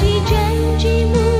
几卷寂寞。